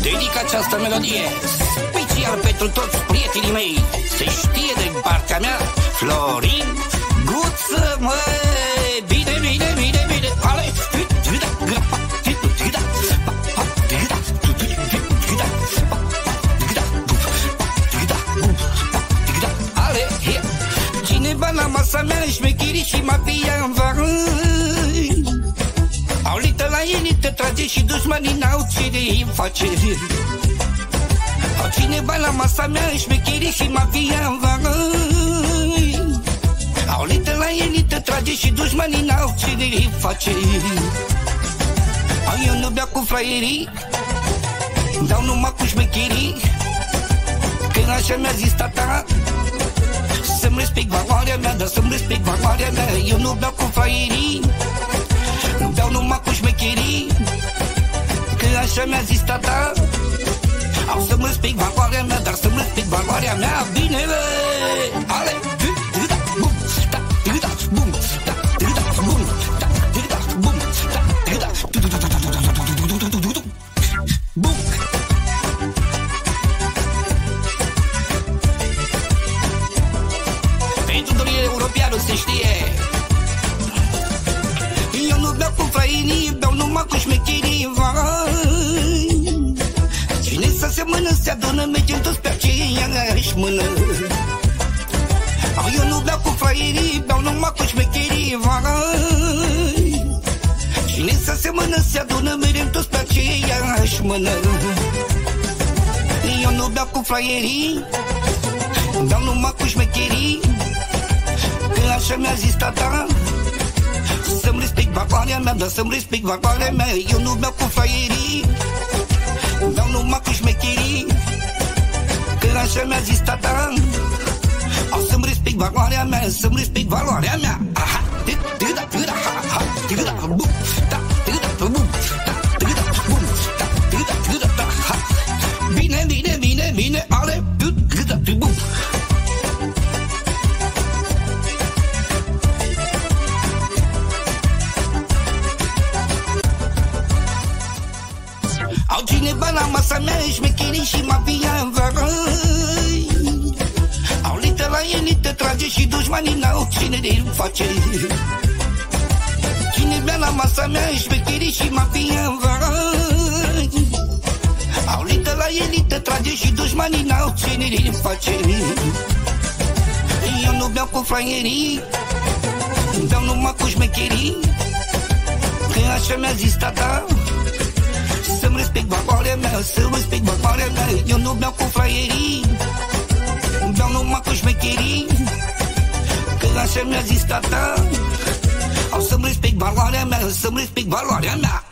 Dedic această melodie special pentru toți prietenii mei Se știe de partea mea Florin Guță, măi Bine, bine, bine, bine Ale Ale Cineva la masa mea șmechirii și mafia în vară trage și dușmanii n-au ce de face. Au cineva la masa mea șmechirii și mafia în vară Au lită la elită trage și dușmanii n-au ce de face. Au eu nu beau cu fraierii Dau numai cu șmechirii Când așa mi-a zis tata Să-mi respect valoarea mea Dar să-mi respect valoarea mea. Eu nu beau cu fraierii Că așa mi-a zis tata Au să-mi respect valoarea mea Dar să-mi respect valoarea mea Bine, bă! Ale! Da, bum, da, da, bum, da, da, bum, da, da, bum, da, da, bum. Pentru domnul europeanul se știe Eu nu beau cu frainii, beau numai cu șmecherii se mână, se adună, mergem toți pe aceeași mână. Eu nu beau cu fraierii, beau numai cu șmecherii vai Cine să se mână, se adună, mergem toți pe aceeași mână. Eu nu beau cu fraierii, beau numai cu șmecherii. Că așa mi-a zis tata Să-mi respect valoarea mea, dar să-mi respect valoarea mea. Eu nu beau cu fraierii Beau numai cu șmecherii Că așa mi-a zis tata? O să-mi respect valoarea mea, să-mi respect valoarea mea. Aha, tâda, tâda, ha, ha, tâda, bum, da, tâda, bum, da, tâda, bum, da, tâda, tâda, da, ha. Bine, bine, bine, bine, Au cineva la masa mea șmecherii și mafia în vărăi Au lită la elită trage și dușmanii n-au cine de face. Cineva la masa mea șmecherii și mafia în vărăi Au lită la elită trage și dușmanii n-au cine de face. Eu nu beau cu fraierii Beau numai cu șmecherii. Că așa mi-a zis tata să-mi respect valoarea mea, să respect valoarea mea Eu nu beau cu fraierii Beau numai cu șmecherii Că așa mi-a zis tata Au să-mi respect valoarea mea, să-mi respect valoarea mea Aha. Bine